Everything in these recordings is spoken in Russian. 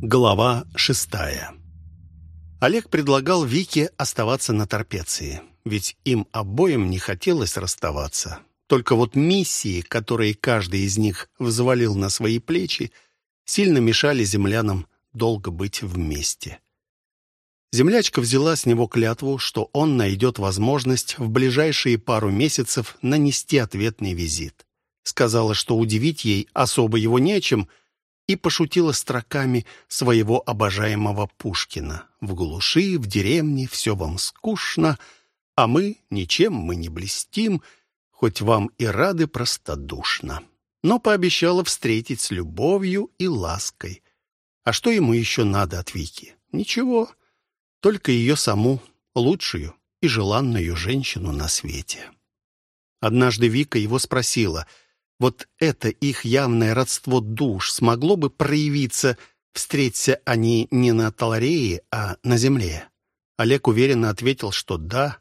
Глава шестая Олег предлагал Вике оставаться на Торпеции, ведь им обоим не хотелось расставаться. Только вот миссии, которые каждый из них взвалил на свои плечи, сильно мешали землянам долго быть вместе. Землячка взяла с него клятву, что он найдет возможность в ближайшие пару месяцев нанести ответный визит. Сказала, что удивить ей особо его нечем, и пошутила строками своего обожаемого Пушкина. «В глуши, в деревне, все вам скучно, а мы ничем мы не блестим, хоть вам и рады простодушно». Но пообещала встретить с любовью и лаской. А что ему еще надо от Вики? Ничего, только ее саму, лучшую и желанную женщину на свете. Однажды Вика его спросила — вот это их явное родство душ смогло бы проявиться, встреться они не на Таларее, а на земле. Олег уверенно ответил, что да,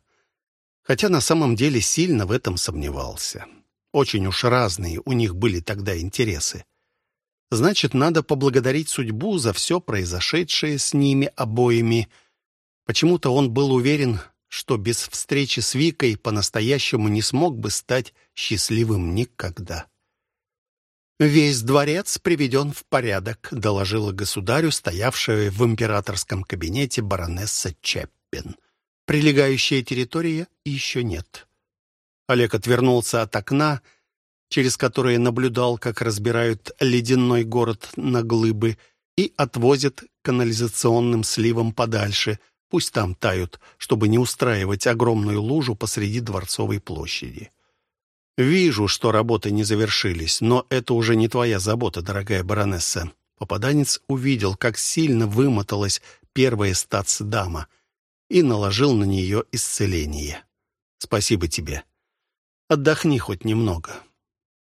хотя на самом деле сильно в этом сомневался. Очень уж разные у них были тогда интересы. Значит, надо поблагодарить судьбу за все произошедшее с ними обоими. Почему-то он был уверен, что без встречи с Викой по-настоящему не смог бы стать счастливым никогда. «Весь дворец приведен в порядок», — доложила государю, стоявшая в императорском кабинете баронесса Чеппин. «Прилегающая территория еще нет». Олег отвернулся от окна, через которое наблюдал, как разбирают ледяной город на глыбы и отвозят канализационным сливом подальше — Пусть там тают, чтобы не устраивать огромную лужу посреди Дворцовой площади. Вижу, что работы не завершились, но это уже не твоя забота, дорогая баронесса. Попаданец увидел, как сильно вымоталась первая стацдама и наложил на нее исцеление. Спасибо тебе. Отдохни хоть немного.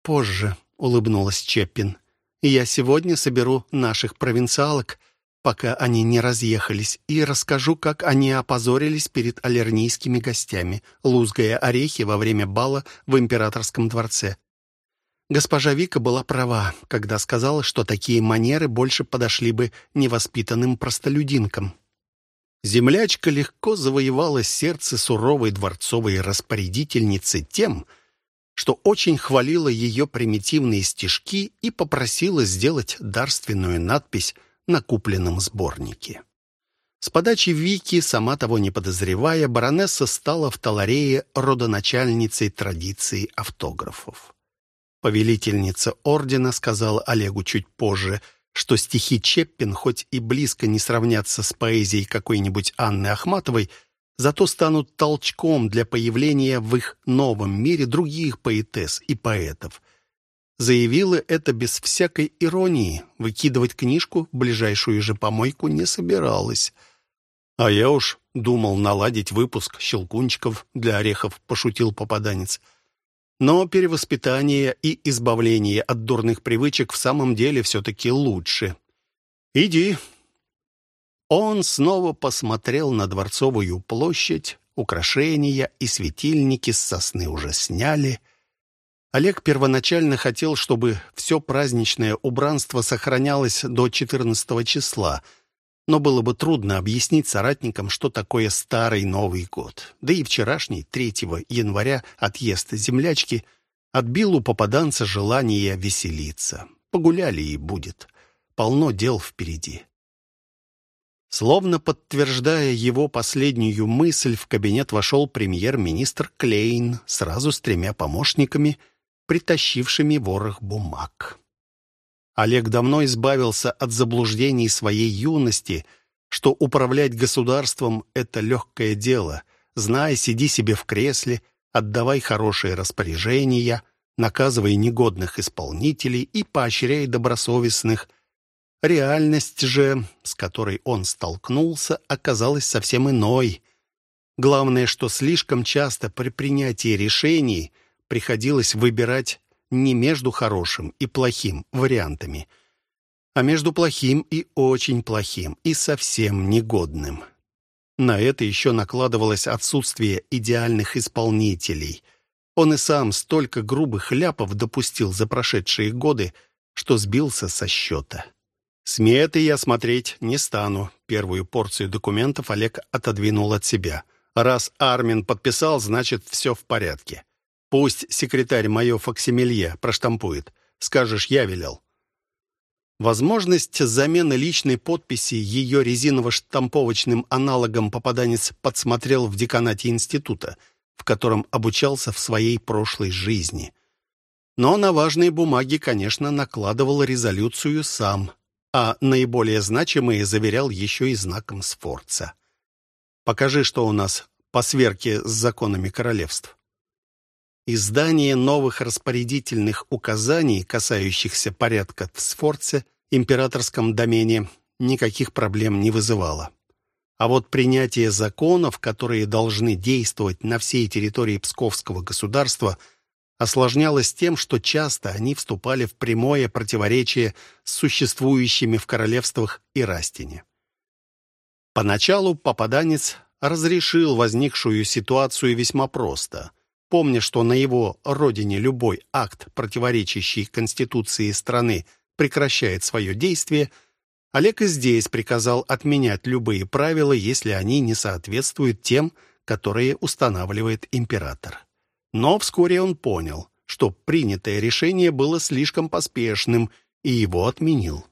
Позже, — улыбнулась Чеппин, — я сегодня соберу наших провинциалок пока они не разъехались, и расскажу, как они опозорились перед аллернийскими гостями, лузгая орехи во время бала в императорском дворце. Госпожа Вика была права, когда сказала, что такие манеры больше подошли бы невоспитанным простолюдинкам. Землячка легко завоевала сердце суровой дворцовой распорядительницы тем, что очень хвалила ее примитивные стишки и попросила сделать дарственную надпись на купленном сборнике. С подачи Вики, сама того не подозревая, баронесса стала в Таларее родоначальницей традиции автографов. Повелительница ордена сказала Олегу чуть позже, что стихи Чеппин хоть и близко не сравнятся с поэзией какой-нибудь Анны Ахматовой, зато станут толчком для появления в их новом мире других поэтесс и поэтов, Заявила это без всякой иронии. Выкидывать книжку в ближайшую же помойку не собиралась. «А я уж думал наладить выпуск щелкунчиков для орехов», — пошутил попаданец. «Но перевоспитание и избавление от дурных привычек в самом деле все-таки лучше. Иди». Он снова посмотрел на Дворцовую площадь, украшения и светильники с сосны уже сняли — Олег первоначально хотел, чтобы все праздничное убранство сохранялось до 14 числа, но было бы трудно объяснить соратникам, что такое Старый Новый год. Да и вчерашний, 3 января, отъезд землячки отбил у попаданца желание веселиться. Погуляли и будет. Полно дел впереди. Словно подтверждая его последнюю мысль, в кабинет вошел премьер-министр Клейн сразу с тремя помощниками – притащившими ворох бумаг. Олег давно избавился от заблуждений своей юности, что управлять государством — это легкое дело. Знай, сиди себе в кресле, отдавай хорошие распоряжения, наказывай негодных исполнителей и поощряй добросовестных. Реальность же, с которой он столкнулся, оказалась совсем иной. Главное, что слишком часто при принятии решений — приходилось выбирать не между хорошим и плохим вариантами, а между плохим и очень плохим, и совсем негодным. На это еще накладывалось отсутствие идеальных исполнителей. Он и сам столько грубых ляпов допустил за прошедшие годы, что сбился со счета. Сметы я смотреть не стану. Первую порцию документов Олег отодвинул от себя. Раз Армин подписал, значит, все в порядке. Пусть секретарь мое факсимилье проштампует. Скажешь, я велел. Возможность замены личной подписи ее резиново-штамповочным аналогом попаданец подсмотрел в деканате института, в котором обучался в своей прошлой жизни. Но на важные бумаги, конечно, накладывал резолюцию сам, а наиболее значимые заверял еще и знаком Сфорца. «Покажи, что у нас по сверке с законами королевств». Издание новых распорядительных указаний, касающихся порядка в Сфорце, императорском домене, никаких проблем не вызывало. А вот принятие законов, которые должны действовать на всей территории Псковского государства – осложнялось тем, что часто они вступали в прямое противоречие с существующими в королевствах и Растине. Поначалу попаданец разрешил возникшую ситуацию весьма просто. Помня, что на его родине любой акт, противоречащий Конституции страны, прекращает свое действие, Олег и здесь приказал отменять любые правила, если они не соответствуют тем, которые устанавливает император. Но вскоре он понял, что принятое решение было слишком поспешным, и его отменил.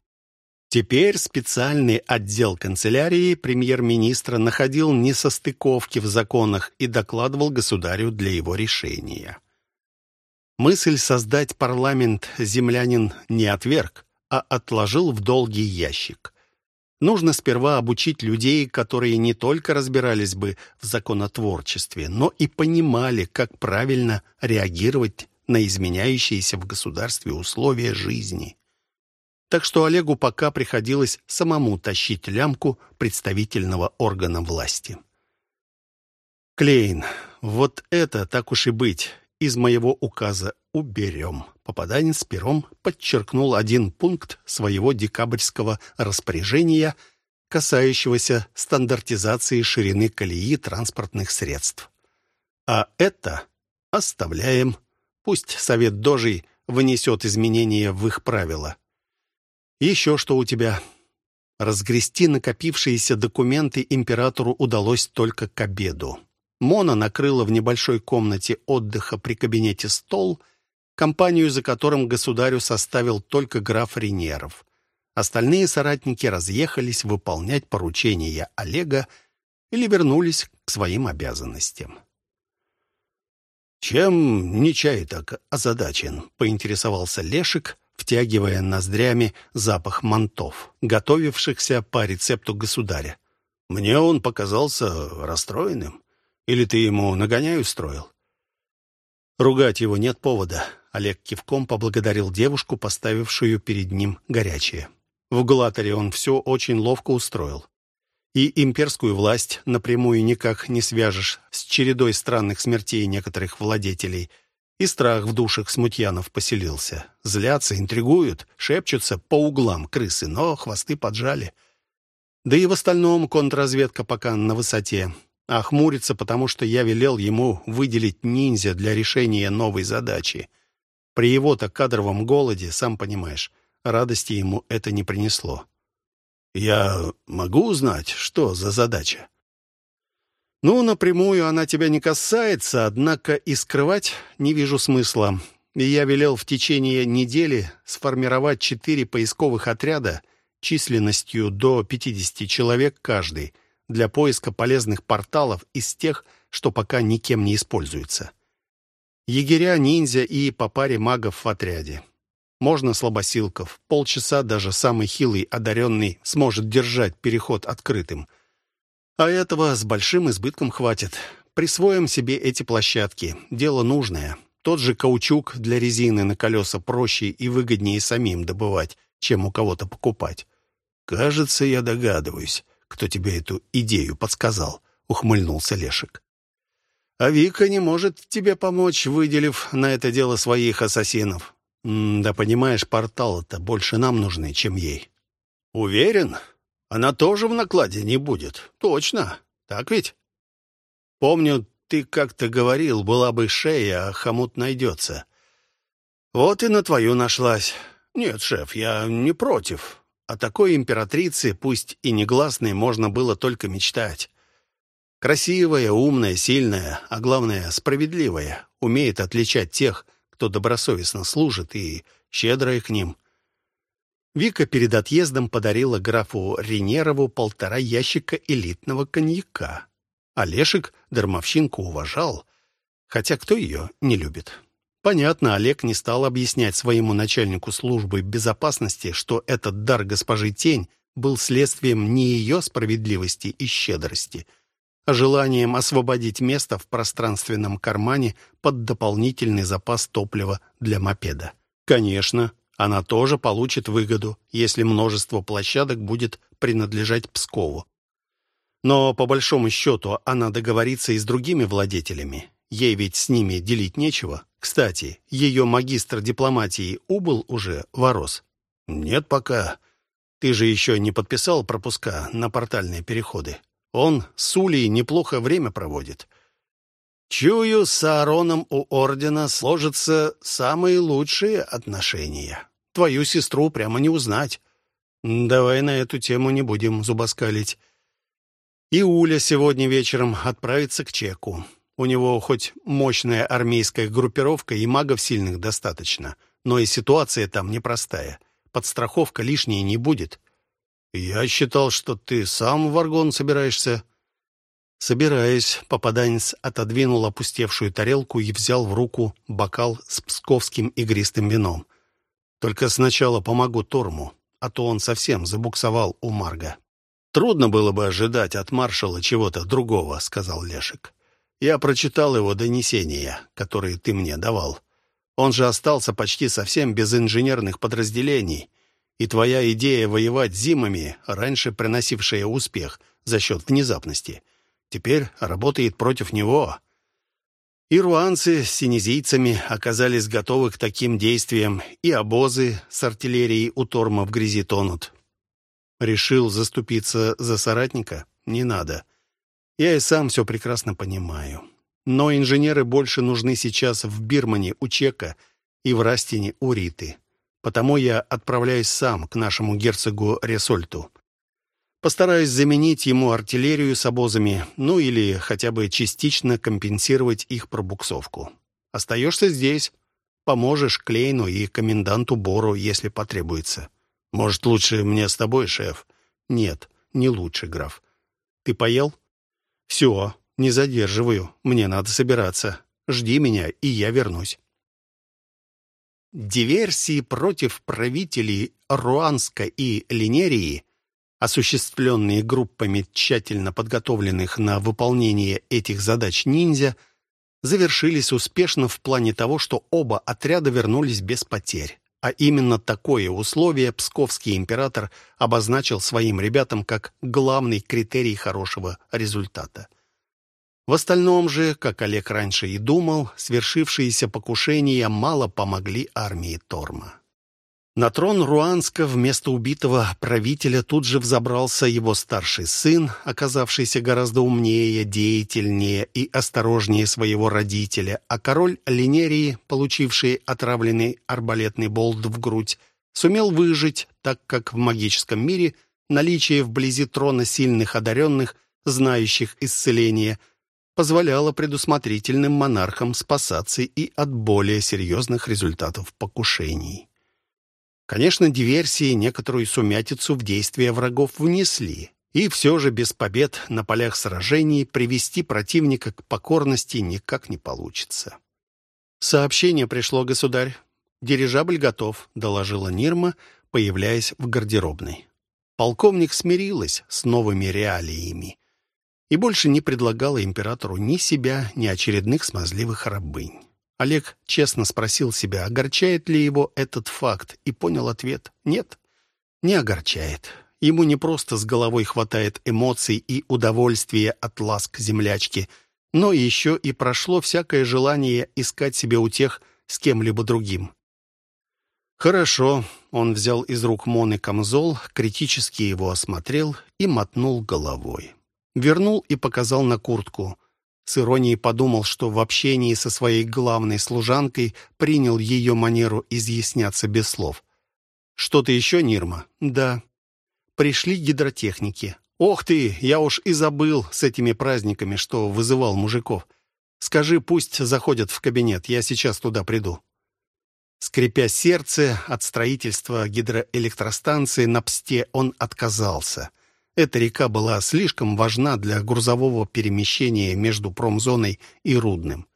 Теперь специальный отдел канцелярии премьер-министра находил несостыковки в законах и докладывал государю для его решения. Мысль создать парламент землянин не отверг, а отложил в долгий ящик. Нужно сперва обучить людей, которые не только разбирались бы в законотворчестве, но и понимали, как правильно реагировать на изменяющиеся в государстве условия жизни. Так что Олегу пока приходилось самому тащить лямку представительного органа власти. «Клейн, вот это, так уж и быть, из моего указа уберем». Попаданец пером подчеркнул один пункт своего декабрьского распоряжения, касающегося стандартизации ширины колеи транспортных средств. А это оставляем. Пусть Совет Дожей внесет изменения в их правила. Еще что у тебя? Разгрести накопившиеся документы императору удалось только к обеду. Мона накрыла в небольшой комнате отдыха при кабинете стол — компанию за которым государю составил только граф Ренеров. Остальные соратники разъехались выполнять поручения Олега или вернулись к своим обязанностям. «Чем не чай так озадачен?» — поинтересовался Лешик, втягивая ноздрями запах мантов, готовившихся по рецепту государя. «Мне он показался расстроенным. Или ты ему нагоняй устроил?» «Ругать его нет повода. Олег кивком поблагодарил девушку, поставившую перед ним горячее. В Гулаторе он все очень ловко устроил. И имперскую власть напрямую никак не свяжешь с чередой странных смертей некоторых владетелей. И страх в душах смутьянов поселился. Злятся, интригуют, шепчутся по углам крысы, но хвосты поджали. Да и в остальном контрразведка пока на высоте. А хмурится, потому что я велел ему выделить ниндзя для решения новой задачи. При его-то кадровом голоде, сам понимаешь, радости ему это не принесло. «Я могу узнать, что за задача?» «Ну, напрямую она тебя не касается, однако и скрывать не вижу смысла. И я велел в течение недели сформировать четыре поисковых отряда численностью до 50 человек каждый для поиска полезных порталов из тех, что пока никем не используются. Егеря, ниндзя и по паре магов в отряде. Можно слабосилков. Полчаса даже самый хилый одаренный сможет держать переход открытым. А этого с большим избытком хватит. Присвоим себе эти площадки. Дело нужное. Тот же каучук для резины на колеса проще и выгоднее самим добывать, чем у кого-то покупать. «Кажется, я догадываюсь, кто тебе эту идею подсказал», — ухмыльнулся Лешек. А Вика не может тебе помочь, выделив на это дело своих ассасинов. М да понимаешь, порталы-то больше нам нужны, чем ей. Уверен? Она тоже в накладе не будет. Точно. Так ведь? Помню, ты как-то говорил, была бы шея, а хомут найдется. Вот и на твою нашлась. Нет, шеф, я не против. О такой императрице, пусть и негласной, можно было только мечтать. Красивая, умная, сильная, а главное, справедливая, умеет отличать тех, кто добросовестно служит, и щедрая к ним. Вика перед отъездом подарила графу Ренерову полтора ящика элитного коньяка. Олешек дармовщинку уважал, хотя кто ее не любит. Понятно, Олег не стал объяснять своему начальнику службы безопасности, что этот дар госпожи Тень был следствием не ее справедливости и щедрости, а желанием освободить место в пространственном кармане под дополнительный запас топлива для мопеда. Конечно, она тоже получит выгоду, если множество площадок будет принадлежать Пскову. Но, по большому счету, она договорится и с другими владетелями. Ей ведь с ними делить нечего. Кстати, ее магистр дипломатии убыл уже ворос? Нет пока. Ты же еще не подписал пропуска на портальные переходы. Он с Улей неплохо время проводит. Чую, с Аароном у Ордена сложатся самые лучшие отношения. Твою сестру прямо не узнать. Давай на эту тему не будем зубоскалить. И Уля сегодня вечером отправится к Чеку. У него хоть мощная армейская группировка и магов сильных достаточно, но и ситуация там непростая. Подстраховка лишней не будет. Я считал, что ты сам в аргон собираешься. Собираясь, попаданец отодвинул опустевшую тарелку и взял в руку бокал с псковским игристым вином. «Только сначала помогу Торму, а то он совсем забуксовал у Марга». «Трудно было бы ожидать от маршала чего-то другого», — сказал Лешек. «Я прочитал его донесения, которые ты мне давал. Он же остался почти совсем без инженерных подразделений, и твоя идея воевать зимами, раньше приносившая успех за счет внезапности — теперь работает против него. И руанцы с синезийцами оказались готовы к таким действиям, и обозы с артиллерией у Торма в грязи тонут. Решил заступиться за соратника? Не надо. Я и сам все прекрасно понимаю. Но инженеры больше нужны сейчас в Бирмане у Чека и в Растине у Риты. Потому я отправляюсь сам к нашему герцогу Ресольту. Постараюсь заменить ему артиллерию с обозами, ну или хотя бы частично компенсировать их пробуксовку. Остаешься здесь. Поможешь Клейну и коменданту Бору, если потребуется. Может, лучше мне с тобой, шеф? Нет, не лучше, граф. Ты поел? Все, не задерживаю. Мне надо собираться. Жди меня, и я вернусь. Диверсии против правителей Руанска и Линерии осуществленные группами тщательно подготовленных на выполнение этих задач ниндзя, завершились успешно в плане того, что оба отряда вернулись без потерь. А именно такое условие псковский император обозначил своим ребятам как главный критерий хорошего результата. В остальном же, как Олег раньше и думал, свершившиеся покушения мало помогли армии Торма. На трон Руанска вместо убитого правителя тут же взобрался его старший сын, оказавшийся гораздо умнее, деятельнее и осторожнее своего родителя, а король Линерии, получивший отравленный арбалетный болт в грудь, сумел выжить, так как в магическом мире наличие вблизи трона сильных одаренных, знающих исцеление, позволяло предусмотрительным монархам спасаться и от более серьезных результатов покушений. Конечно, диверсии некоторую сумятицу в действия врагов внесли. И все же без побед на полях сражений привести противника к покорности никак не получится. «Сообщение пришло, государь. Дирижабль готов», — доложила Нирма, появляясь в гардеробной. Полковник смирилась с новыми реалиями и больше не предлагала императору ни себя, ни очередных смазливых рабынь. Олег честно спросил себя, огорчает ли его этот факт, и понял ответ — нет, не огорчает. Ему не просто с головой хватает эмоций и удовольствия от ласк землячки, но еще и прошло всякое желание искать себе утех с кем-либо другим. «Хорошо», — он взял из рук Моны камзол, критически его осмотрел и мотнул головой. Вернул и показал на куртку — с иронией подумал, что в общении со своей главной служанкой принял ее манеру изъясняться без слов. «Что-то еще, Нирма?» «Да». пришли гидротехники. «Ох ты, я уж и забыл с этими праздниками, что вызывал мужиков. Скажи, пусть заходят в кабинет, я сейчас туда приду». Скрипя сердце от строительства гидроэлектростанции на Псте, он отказался. Эта река была слишком важна для грузового перемещения между промзоной и Рудным.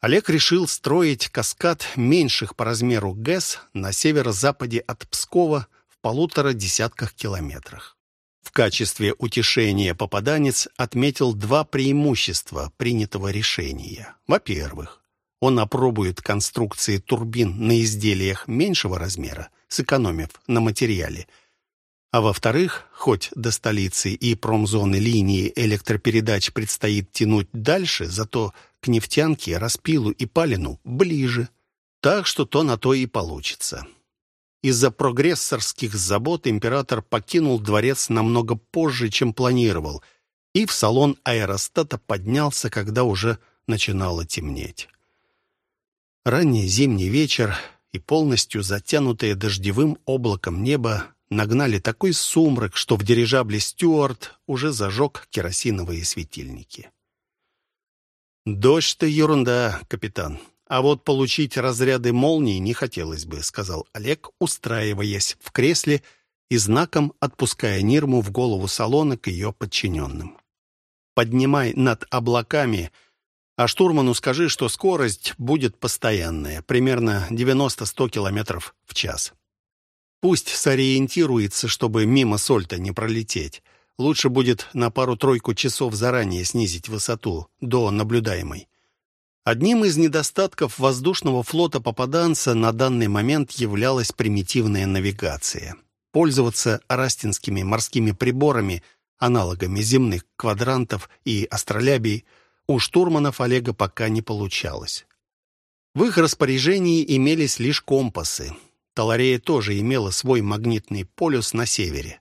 Олег решил строить каскад меньших по размеру ГЭС на северо-западе от Пскова в полутора десятках километрах. В качестве утешения попаданец отметил два преимущества принятого решения. Во-первых, он опробует конструкции турбин на изделиях меньшего размера, сэкономив на материале. А во-вторых, хоть до столицы и промзоны линии электропередач предстоит тянуть дальше, зато к нефтянке, распилу и палину ближе. Так что то на то и получится. Из-за прогрессорских забот император покинул дворец намного позже, чем планировал, и в салон аэростата поднялся, когда уже начинало темнеть. Ранний зимний вечер и полностью затянутое дождевым облаком небо нагнали такой сумрак, что в дирижабле «Стюарт» уже зажег керосиновые светильники. «Дождь-то ерунда, капитан. А вот получить разряды молнии не хотелось бы», — сказал Олег, устраиваясь в кресле и знаком отпуская Нирму в голову салона к ее подчиненным. «Поднимай над облаками», — а штурману скажи, что скорость будет постоянная, примерно 90-100 км в час. Пусть сориентируется, чтобы мимо Сольта не пролететь. Лучше будет на пару-тройку часов заранее снизить высоту до наблюдаемой. Одним из недостатков воздушного флота попаданца на данный момент являлась примитивная навигация. Пользоваться арастинскими морскими приборами, аналогами земных квадрантов и астролябий – у штурманов Олега пока не получалось. В их распоряжении имелись лишь компасы. Таларея тоже имела свой магнитный полюс на севере.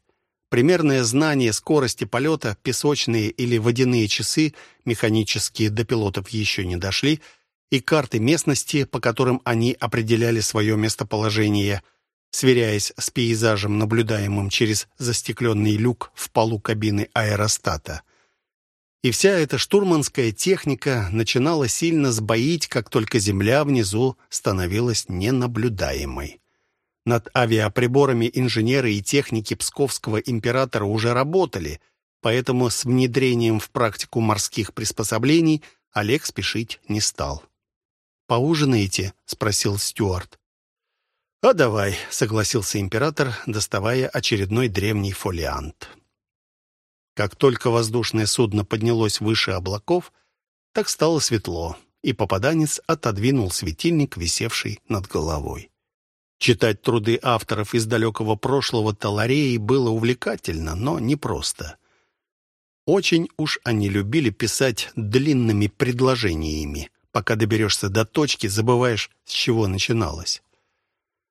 Примерное знание скорости полета, песочные или водяные часы, механические до пилотов еще не дошли, и карты местности, по которым они определяли свое местоположение, сверяясь с пейзажем, наблюдаемым через застекленный люк в полу кабины аэростата – и вся эта штурманская техника начинала сильно сбоить, как только земля внизу становилась ненаблюдаемой. Над авиаприборами инженеры и техники Псковского императора уже работали, поэтому с внедрением в практику морских приспособлений Олег спешить не стал. «Поужинаете?» — спросил Стюарт. «А давай», — согласился император, доставая очередной древний фолиант. Как только воздушное судно поднялось выше облаков, так стало светло, и попаданец отодвинул светильник, висевший над головой. Читать труды авторов из далекого прошлого Талареи было увлекательно, но непросто. Очень уж они любили писать длинными предложениями. Пока доберешься до точки, забываешь, с чего начиналось.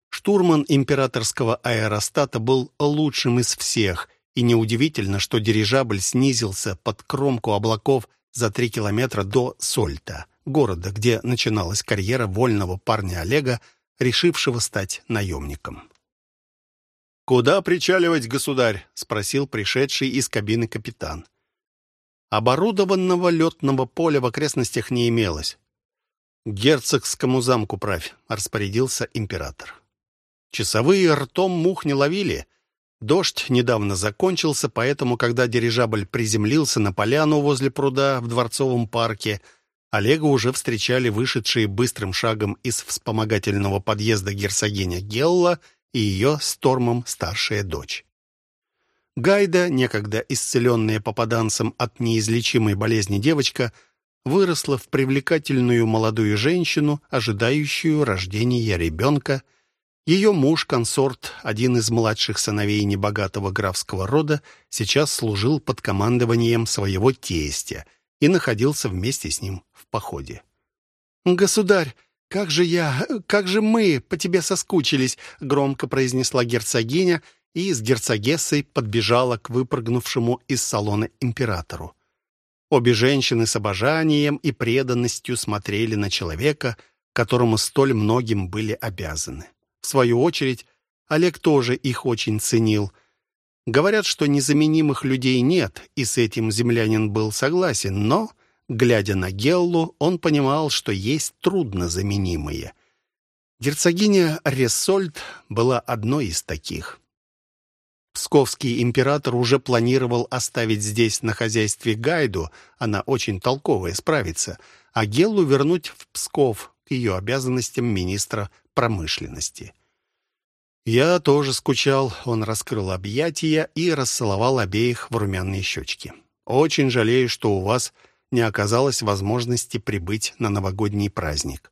Штурман императорского аэростата был лучшим из всех — и неудивительно, что дирижабль снизился под кромку облаков за три километра до Сольта, города, где начиналась карьера вольного парня Олега, решившего стать наемником. «Куда причаливать, государь?» — спросил пришедший из кабины капитан. Оборудованного летного поля в окрестностях не имелось. «Герцогскому замку правь», — распорядился император. Часовые ртом мух не ловили — Дождь недавно закончился, поэтому, когда дирижабль приземлился на поляну возле пруда в Дворцовом парке, Олега уже встречали вышедшие быстрым шагом из вспомогательного подъезда герцогиня Гелла и ее стормом старшая дочь. Гайда, некогда исцеленная попаданцем от неизлечимой болезни девочка, выросла в привлекательную молодую женщину, ожидающую рождения ребенка – ее муж-консорт, один из младших сыновей небогатого графского рода, сейчас служил под командованием своего тестя и находился вместе с ним походе. «Государь, как же я, как же мы по тебе соскучились!» громко произнесла герцогиня и с герцогессой подбежала к выпрыгнувшему из салона императору. Обе женщины с обожанием и преданностью смотрели на человека, которому столь многим были обязаны. В свою очередь, Олег тоже их очень ценил. Говорят, что незаменимых людей нет, и с этим землянин был согласен, но, глядя на Геллу, он понимал, что есть труднозаменимые. Герцогиня Рессольд была одной из таких. Псковский император уже планировал оставить здесь на хозяйстве Гайду, она очень толковая, справится, а Геллу вернуть в Псков к ее обязанностям министра промышленности. Я тоже скучал. Он раскрыл объятия и расцеловал обеих в румяные щечки. Очень жалею, что у вас не оказалось возможности прибыть на новогодний праздник.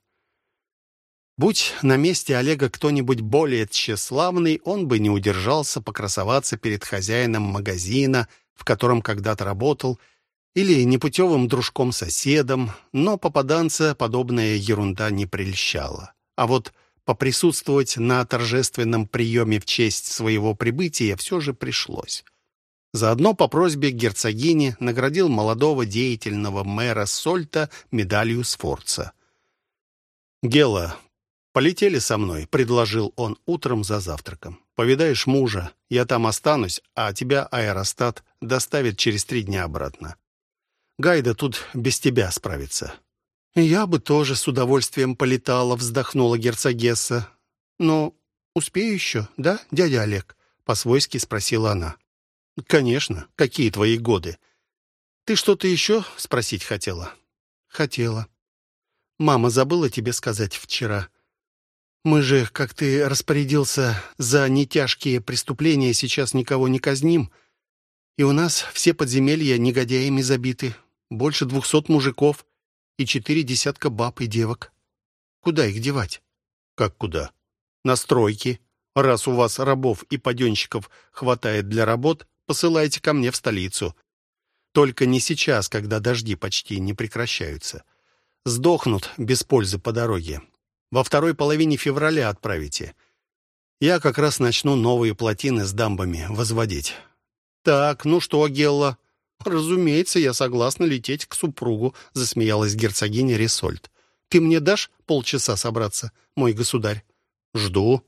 Будь на месте Олега кто-нибудь более тщеславный, он бы не удержался покрасоваться перед хозяином магазина, в котором когда-то работал, или непутевым дружком-соседом, но попаданца подобная ерунда не прельщала. А вот поприсутствовать на торжественном приеме в честь своего прибытия все же пришлось. Заодно по просьбе герцогини наградил молодого деятельного мэра Сольта медалью Сфорца. «Гела, полетели со мной», — предложил он утром за завтраком. «Повидаешь мужа, я там останусь, а тебя аэростат доставит через три дня обратно. Гайда тут без тебя справится. «Я бы тоже с удовольствием полетала», — вздохнула герцогесса. «Но успею еще, да, дядя Олег?» — по-свойски спросила она. «Конечно. Какие твои годы?» «Ты что-то еще спросить хотела?» «Хотела. Мама забыла тебе сказать вчера. Мы же, как ты распорядился, за нетяжкие преступления сейчас никого не казним. И у нас все подземелья негодяями забиты. Больше двухсот мужиков и четыре десятка баб и девок. Куда их девать? Как куда? На стройки. Раз у вас рабов и паденщиков хватает для работ, посылайте ко мне в столицу. Только не сейчас, когда дожди почти не прекращаются. Сдохнут без пользы по дороге. Во второй половине февраля отправите. Я как раз начну новые плотины с дамбами возводить. Так, ну что, Гелла, «Разумеется, я согласна лететь к супругу», — засмеялась герцогиня Ресольд. «Ты мне дашь полчаса собраться, мой государь?» «Жду».